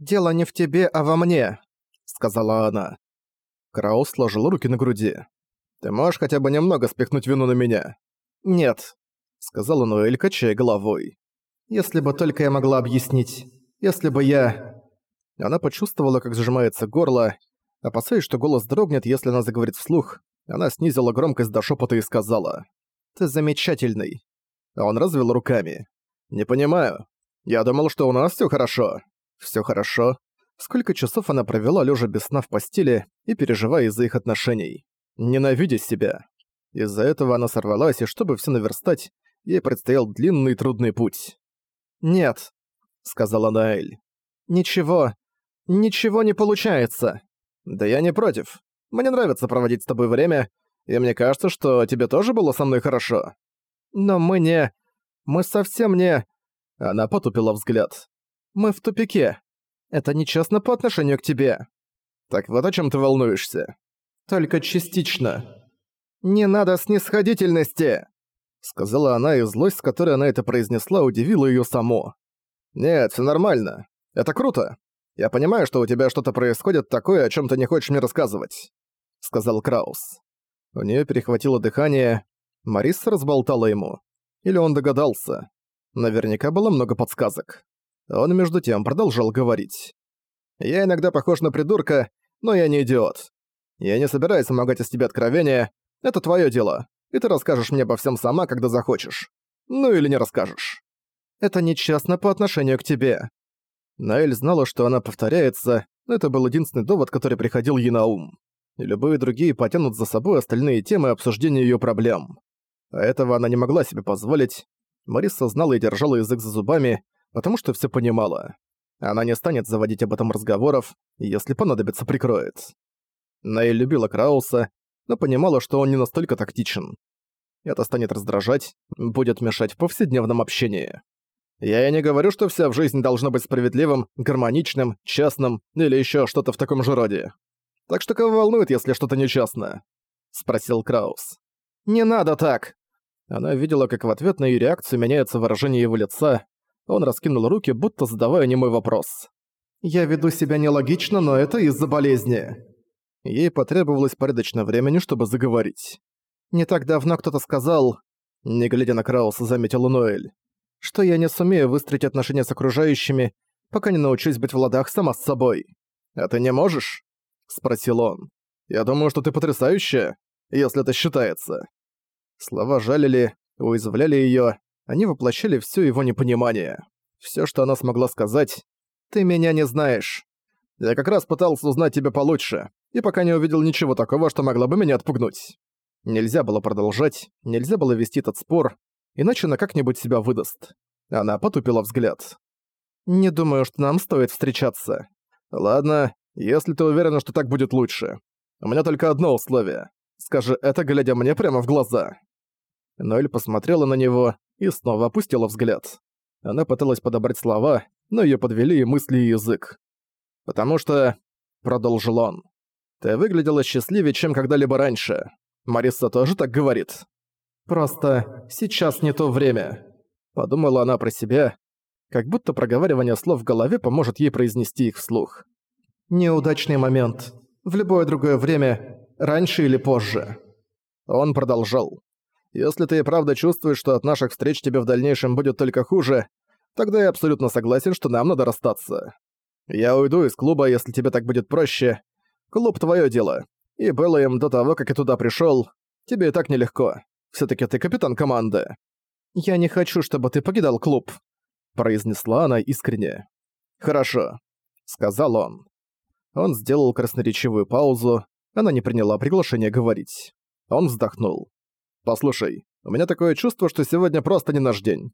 «Дело не в тебе, а во мне», — сказала она. Краус сложил руки на груди. «Ты можешь хотя бы немного спихнуть вину на меня?» «Нет», — сказала Ноэль, качая головой. «Если бы только я могла объяснить. Если бы я...» Она почувствовала, как сжимается горло. Опасаясь, что голос дрогнет, если она заговорит вслух, она снизила громкость до шепота и сказала. «Ты замечательный». Он развел руками. «Не понимаю. Я думал, что у нас все хорошо». Все хорошо. Сколько часов она провела лежа без сна в постели и переживая из-за их отношений. Ненавидя себя. Из-за этого она сорвалась, и чтобы все наверстать, ей предстоял длинный трудный путь. «Нет», — сказала Наэль. «Ничего, ничего не получается». «Да я не против. Мне нравится проводить с тобой время, и мне кажется, что тебе тоже было со мной хорошо». «Но мы не... Мы совсем не...» Она потупила взгляд. Мы в тупике. Это нечестно по отношению к тебе. Так вот о чем ты волнуешься? Только частично. Не надо снисходительности, сказала она, и злость, с которой она это произнесла, удивила ее саму. Нет, все нормально. Это круто. Я понимаю, что у тебя что-то происходит такое, о чем ты не хочешь мне рассказывать, сказал Краус. У нее перехватило дыхание. Мариса разболтала ему. Или он догадался. Наверняка было много подсказок. Он между тем продолжал говорить. «Я иногда похож на придурка, но я не идиот. Я не собираюсь помогать из тебя откровения. Это твое дело, и ты расскажешь мне обо всем сама, когда захочешь. Ну или не расскажешь. Это нечестно по отношению к тебе». Наэль знала, что она повторяется, но это был единственный довод, который приходил ей на ум. И любые другие потянут за собой остальные темы обсуждения ее проблем. А этого она не могла себе позволить. Мариса знала и держала язык за зубами, потому что все понимала. Она не станет заводить об этом разговоров, если понадобится, прикроет. Наэль любила Крауса, но понимала, что он не настолько тактичен. Это станет раздражать, будет мешать в повседневном общении. Я и не говорю, что вся в жизни должна быть справедливым, гармоничным, честным или еще что-то в таком же роде. Так что кого волнует, если что-то нечестно? Спросил Краус. «Не надо так!» Она видела, как в ответ на ее реакцию меняется выражение его лица, он раскинул руки, будто задавая немой вопрос. «Я веду себя нелогично, но это из-за болезни». Ей потребовалось порядочно времени, чтобы заговорить. «Не так давно кто-то сказал...» Не глядя на Крауса, заметил Ноэль. «Что я не сумею выстроить отношения с окружающими, пока не научусь быть в ладах сама с собой». «А ты не можешь?» Спросил он. «Я думаю, что ты потрясающая, если это считается». Слова жалили, уязвляли её, они воплощали всё его непонимание. Всё, что она смогла сказать «Ты меня не знаешь». Я как раз пытался узнать тебя получше, и пока не увидел ничего такого, что могло бы меня отпугнуть. Нельзя было продолжать, нельзя было вести этот спор, иначе она как-нибудь себя выдаст. Она потупила взгляд. «Не думаю, что нам стоит встречаться». «Ладно, если ты уверена, что так будет лучше. У меня только одно условие. Скажи это, глядя мне прямо в глаза». Ноэль посмотрела на него, и снова опустила взгляд. Она пыталась подобрать слова, но её подвели и мысли и язык. «Потому что...» — продолжил он. «Ты выглядела счастливее, чем когда-либо раньше. Мариса тоже так говорит». «Просто сейчас не то время», — подумала она про себя, как будто проговаривание слов в голове поможет ей произнести их вслух. «Неудачный момент. В любое другое время, раньше или позже». Он продолжал. Если ты и правда чувствуешь, что от наших встреч тебе в дальнейшем будет только хуже, тогда я абсолютно согласен, что нам надо расстаться. Я уйду из клуба, если тебе так будет проще. Клуб — твое дело. И было им до того, как я туда пришел. Тебе и так нелегко. все таки ты капитан команды. «Я не хочу, чтобы ты покидал клуб», — произнесла она искренне. «Хорошо», — сказал он. Он сделал красноречивую паузу, она не приняла приглашение говорить. Он вздохнул. Послушай, у меня такое чувство, что сегодня просто не наш день.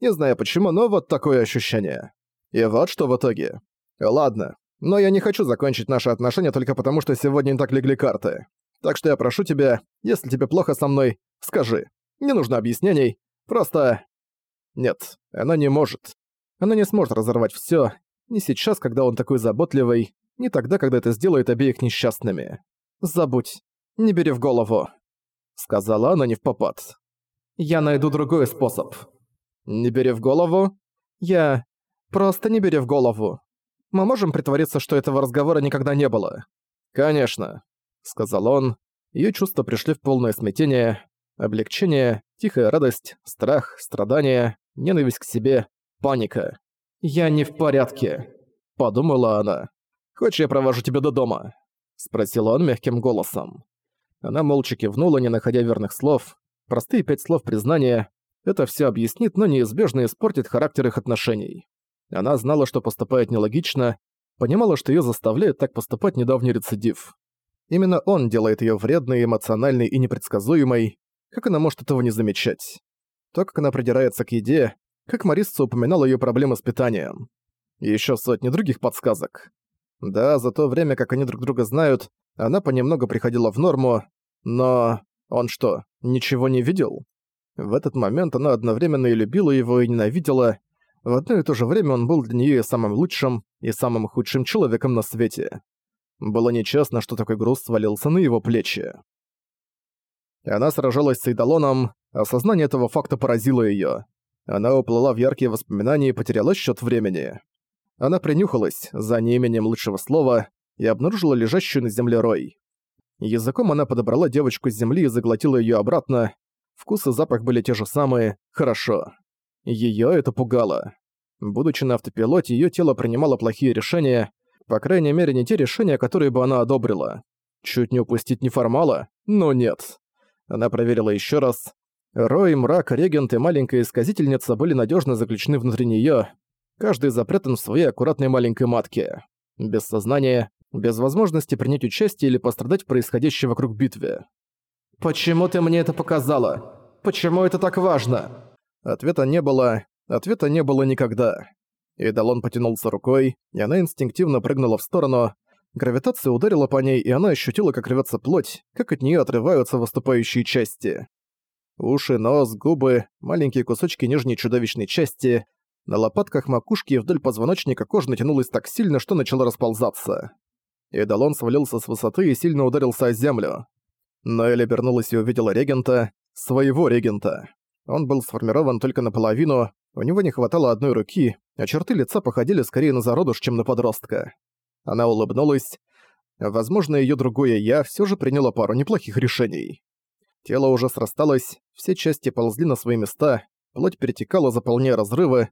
Не знаю почему, но вот такое ощущение. И вот что в итоге. Ладно, но я не хочу закончить наши отношения только потому, что сегодня не так легли карты. Так что я прошу тебя, если тебе плохо со мной, скажи. Не нужно объяснений, просто... Нет, она не может. Она не сможет разорвать всё, не сейчас, когда он такой заботливый, не тогда, когда это сделает обеих несчастными. Забудь, не бери в голову сказала она не в попад. «Я найду другой способ». «Не бери в голову?» «Я... просто не бери в голову. Мы можем притвориться, что этого разговора никогда не было?» «Конечно», — сказал он. Её чувства пришли в полное смятение, облегчение, тихая радость, страх, страдание, ненависть к себе, паника. «Я не в порядке», — подумала она. «Хочешь, я провожу тебя до дома?» — спросил он мягким голосом. Она молча кивнула, не находя верных слов. Простые пять слов признания — это все объяснит, но неизбежно испортит характер их отношений. Она знала, что поступает нелогично, понимала, что её заставляет так поступать недавний рецидив. Именно он делает её вредной, эмоциональной и непредсказуемой. Как она может этого не замечать? То, как она придирается к еде, как Марисса упоминала её проблемы с питанием. И ещё сотни других подсказок. Да, за то время, как они друг друга знают, она понемногу приходила в норму, но... Он что, ничего не видел? В этот момент она одновременно и любила его, и ненавидела. В одно и то же время он был для неё и самым лучшим, и самым худшим человеком на свете. Было нечестно, что такой груз свалился на его плечи. Она сражалась с Эйдалоном, осознание этого факта поразило её. Она уплыла в яркие воспоминания и потеряла счёт времени. Она принюхалась, за неимением лучшего слова, и обнаружила лежащую на земле Рой. Языком она подобрала девочку с земли и заглотила её обратно. Вкус и запах были те же самые, хорошо. Её это пугало. Будучи на автопилоте, её тело принимало плохие решения, по крайней мере, не те решения, которые бы она одобрила. Чуть не упустить неформала? Но нет. Она проверила ещё раз. Рой, мрак, регент и маленькая исказительница были надёжно заключены внутри неё. Каждый запрятан в своей аккуратной маленькой матке. Без сознания, без возможности принять участие или пострадать в происходящей вокруг битве. «Почему ты мне это показала? Почему это так важно?» Ответа не было, ответа не было никогда. Идалон потянулся рукой, и она инстинктивно прыгнула в сторону. Гравитация ударила по ней, и она ощутила, как рвется плоть, как от нее отрываются выступающие части. Уши, нос, губы, маленькие кусочки нижней чудовищной части. На лопатках макушки и вдоль позвоночника кожа натянулась так сильно, что начала расползаться. Эдалон свалился с высоты и сильно ударился о землю. Но Элли обернулась и увидела регента, своего регента. Он был сформирован только наполовину, у него не хватало одной руки, а черты лица походили скорее на зародыш, чем на подростка. Она улыбнулась. Возможно, её другое «я» всё же приняло пару неплохих решений. Тело уже срасталось, все части ползли на свои места, плоть перетекала, заполняя разрывы,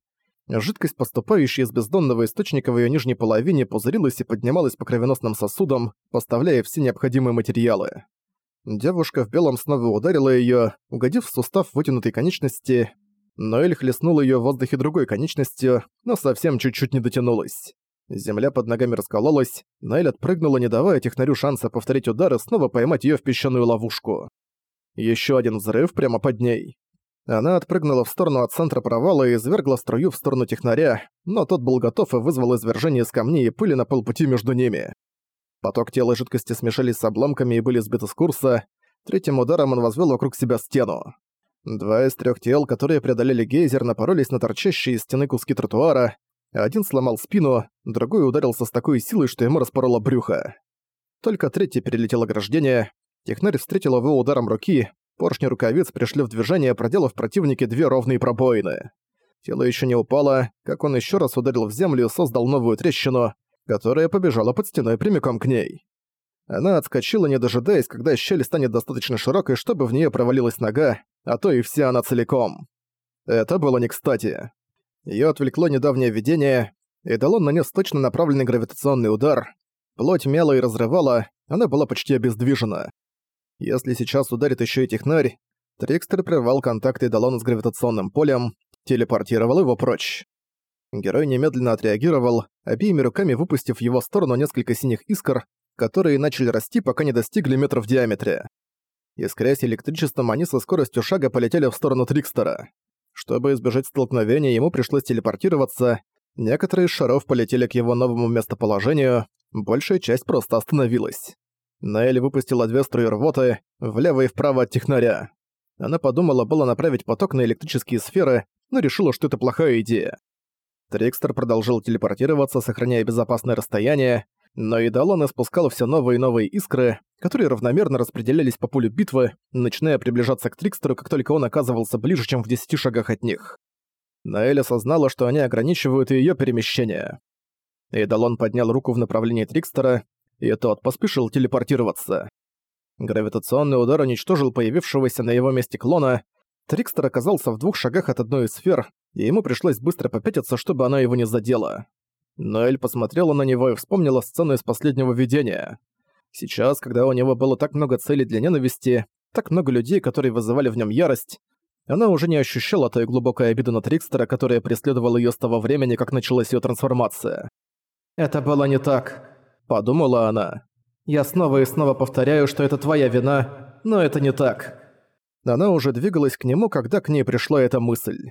Жидкость, поступающая из бездонного источника в её нижней половине, пузырилась и поднималась по кровеносным сосудам, поставляя все необходимые материалы. Девушка в белом снова ударила её, угодив в сустав вытянутой конечности, но Эль хлестнула её в воздухе другой конечностью, но совсем чуть-чуть не дотянулась. Земля под ногами раскололась, но Эль отпрыгнула, не давая технарю шанса повторить удар и снова поймать её в песчаную ловушку. Ещё один взрыв прямо под ней. Она отпрыгнула в сторону от центра провала и извергла струю в сторону технаря, но тот был готов и вызвал извержение из камней и пыли на полпути между ними. Поток тела и жидкости смешались с обломками и были сбиты с курса. Третьим ударом он возвел вокруг себя стену. Два из трех тел, которые преодолели гейзер, напоролись на торчащие из стены куски тротуара. Один сломал спину, другой ударился с такой силой, что ему распороло брюхо. Только третий перелетел ограждение. Технарь встретил его ударом руки, Поршни рукавиц пришли в движение, проделав противнике две ровные пробоины. Тело еще не упало, как он еще раз ударил в землю и создал новую трещину, которая побежала под стеной прямиком к ней. Она отскочила, не дожидаясь, когда щель станет достаточно широкой, чтобы в нее провалилась нога, а то и вся она целиком. Это было не кстати. Ее отвлекло недавнее видение, и Далон нанес точно направленный гравитационный удар. Плоть мела и разрывала, она была почти обездвижена. Если сейчас ударит еще и технарь, Трикстер прервал контакты Далона с гравитационным полем, телепортировал его прочь. Герой немедленно отреагировал, обеими руками выпустив в его сторону несколько синих искр, которые начали расти, пока не достигли метров в диаметре. Искрясь электричеством, они со скоростью шага полетели в сторону Трикстера. Чтобы избежать столкновения, ему пришлось телепортироваться. Некоторые из шаров полетели к его новому местоположению, большая часть просто остановилась. Наэль выпустила две струи рвоты, влево и вправо от технаря. Она подумала было направить поток на электрические сферы, но решила, что это плохая идея. Трикстер продолжил телепортироваться, сохраняя безопасное расстояние, но и Далон испускал все новые и новые искры, которые равномерно распределялись по полю битвы, начиная приближаться к Трикстеру, как только он оказывался ближе, чем в десяти шагах от них. Наэль осознала, что они ограничивают ее перемещение. Эйдалон поднял руку в направлении Трикстера, и тот поспешил телепортироваться. Гравитационный удар уничтожил появившегося на его месте клона. Трикстер оказался в двух шагах от одной из сфер, и ему пришлось быстро попятиться, чтобы она его не задела. Ноэль посмотрела на него и вспомнила сцену из последнего видения. Сейчас, когда у него было так много целей для ненависти, так много людей, которые вызывали в нем ярость, она уже не ощущала той глубокой обиды на Трикстера, которая преследовала ее с того времени, как началась ее трансформация. «Это было не так», — подумала она. «Я снова и снова повторяю, что это твоя вина, но это не так». Она уже двигалась к нему, когда к ней пришла эта мысль.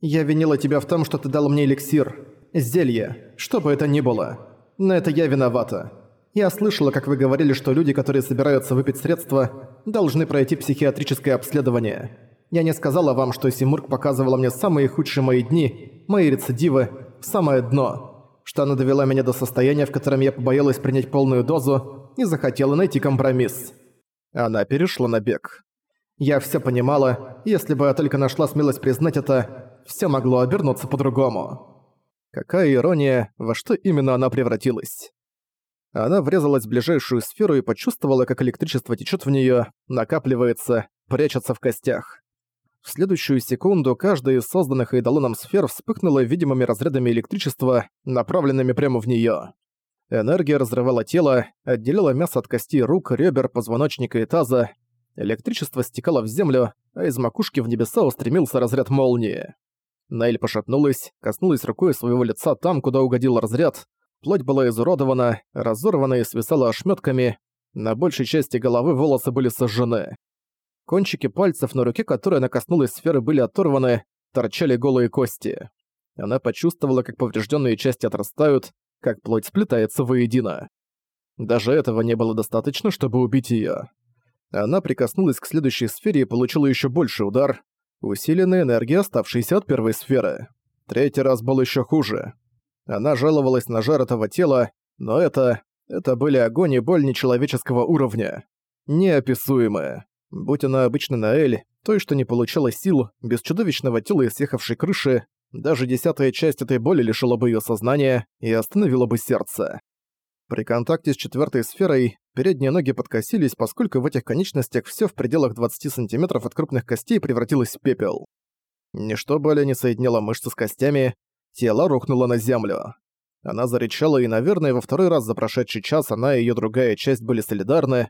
«Я винила тебя в том, что ты дал мне эликсир, зелье, что бы это ни было. Но это я виновата. Я слышала, как вы говорили, что люди, которые собираются выпить средства, должны пройти психиатрическое обследование. Я не сказала вам, что Симург показывала мне самые худшие мои дни, мои рецидивы, самое дно. Что она довела меня до состояния, в котором я побоялась принять полную дозу и захотела найти компромисс. Она перешла на бег. Я все понимала, если бы я только нашла смелость признать это, все могло обернуться по-другому. Какая ирония, во что именно она превратилась. Она врезалась в ближайшую сферу и почувствовала, как электричество течет в нее, накапливается, прячется в костях. В следующую секунду каждая из созданных Эйдолоном сфер вспыхнула видимыми разрядами электричества, направленными прямо в неё. Энергия разрывала тело, отделила мясо от костей рук, ребер, позвоночника и таза. Электричество стекало в землю, а из макушки в небеса устремился разряд молнии. Наэль пошатнулась, коснулась рукой своего лица там, куда угодил разряд. Плоть была изуродована, разорвана и свисала ошметками. На большей части головы волосы были сожжены. Кончики пальцев на руке, которой она коснулась сферы, были оторваны, торчали голые кости. Она почувствовала, как поврежденные части отрастают, как плоть сплетается воедино. Даже этого не было достаточно, чтобы убить ее. Она прикоснулась к следующей сфере и получила еще больший удар, усиленной энергией, оставшейся от первой сферы. Третий раз был еще хуже. Она жаловалась на жар этого тела, но это... это были огонь и боль нечеловеческого уровня. Неописуемые. Будь она обычно Наэль, той, что не получала сил, без чудовищного тела и съехавшей крыши, даже десятая часть этой боли лишила бы её сознания и остановила бы сердце. При контакте с четвёртой сферой передние ноги подкосились, поскольку в этих конечностях всё в пределах 20 сантиметров от крупных костей превратилось в пепел. Ничто более не соединяло мышцы с костями, тело рухнуло на землю. Она зарычала, и, наверное, во второй раз за прошедший час она и её другая часть были солидарны,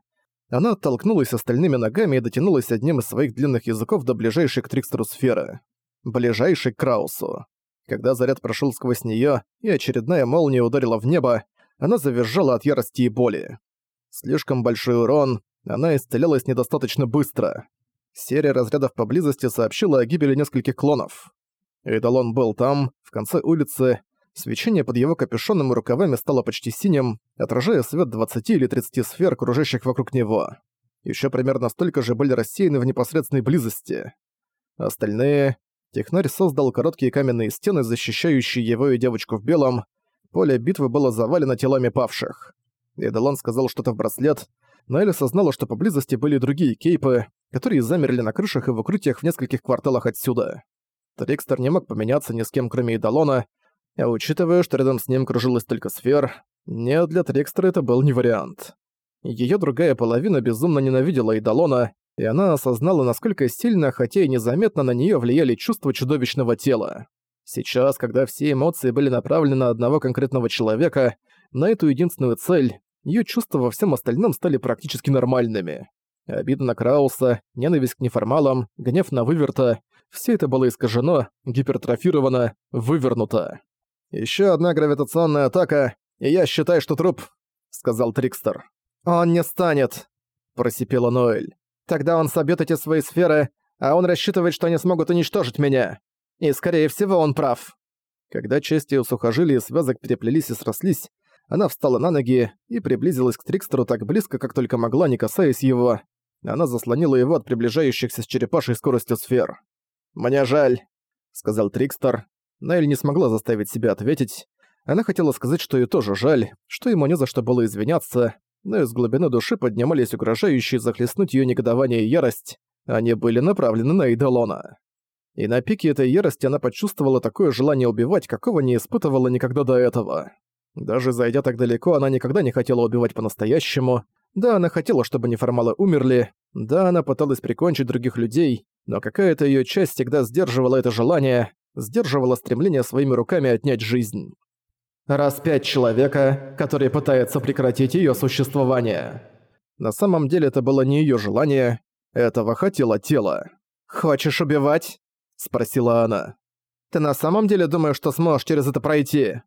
она оттолкнулась остальными ногами и дотянулась одним из своих длинных языков до ближайшей к Трикстеру сферы. Ближайшей к Краусу. Когда заряд прошел сквозь нее и очередная молния ударила в небо, она завизжала от ярости и боли. Слишком большой урон, она исцелялась недостаточно быстро. Серия разрядов поблизости сообщила о гибели нескольких клонов. Эйдалон был там, в конце улицы, Свечение под его капюшоном и рукавами стало почти синим, отражая свет 20 или 30 сфер, кружащих вокруг него. Еще примерно столько же были рассеяны в непосредственной близости. Остальные... Технарь создал короткие каменные стены, защищающие его и девочку в белом. Поле битвы было завалено телами павших. Эдалон сказал что-то в браслет, но Элли осознала, что поблизости были другие кейпы, которые замерли на крышах и в укрытиях в нескольких кварталах отсюда. Трикстер не мог поменяться ни с кем, кроме Эдалона, а учитывая, что рядом с ним кружилась только сфер, нет, для Трикстера это был не вариант. Её другая половина безумно ненавидела Идолона, и она осознала, насколько сильно, хотя и незаметно на неё влияли чувства чудовищного тела. Сейчас, когда все эмоции были направлены на одного конкретного человека, на эту единственную цель, её чувства во всем остальном стали практически нормальными. Обида на Крауса, ненависть к неформалам, гнев на Выверта — все это было искажено, гипертрофировано, вывернуто. Еще одна гравитационная атака, и я считаю, что труп», — сказал Трикстер. «Он не станет», — просипела Ноэль. «Тогда он собьет эти свои сферы, а он рассчитывает, что они смогут уничтожить меня. И, скорее всего, он прав». Когда части у сухожилий и связок переплелись и срослись, она встала на ноги и приблизилась к Трикстеру так близко, как только могла, не касаясь его. Она заслонила его от приближающихся с черепашей скоростью сфер. «Мне жаль», — сказал Трикстер, Наэль не смогла заставить себя ответить. Она хотела сказать, что ей тоже жаль, что ему не за что было извиняться, но из глубины души поднимались угрожающие захлестнуть ее негодование и ярость. Они были направлены на Идолона. И на пике этой ярости она почувствовала такое желание убивать, какого не испытывала никогда до этого. Даже зайдя так далеко, она никогда не хотела убивать по-настоящему. Да, она хотела, чтобы неформалы умерли. Да, она пыталась прикончить других людей, но какая-то её часть всегда сдерживала это желание, сдерживала стремление своими руками отнять жизнь. Раз пять человека, который пытается прекратить её существование. На самом деле это было не её желание, этого хотело тело. «Хочешь убивать?» – спросила она. «Ты на самом деле думаешь, что сможешь через это пройти?»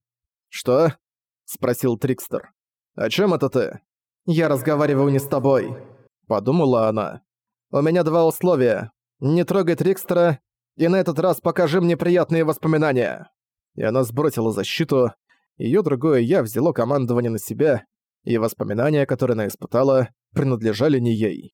«Что?» – спросил Трикстер. «О чем это ты?» «Я разговариваю не с тобой», – подумала она. «У меня два условия. Не трогай Трикстера, и на этот раз покажи мне приятные воспоминания». И она сбросила защиту. Её другое «я» взяло командование на себя, и воспоминания, которые она испытала, принадлежали не ей.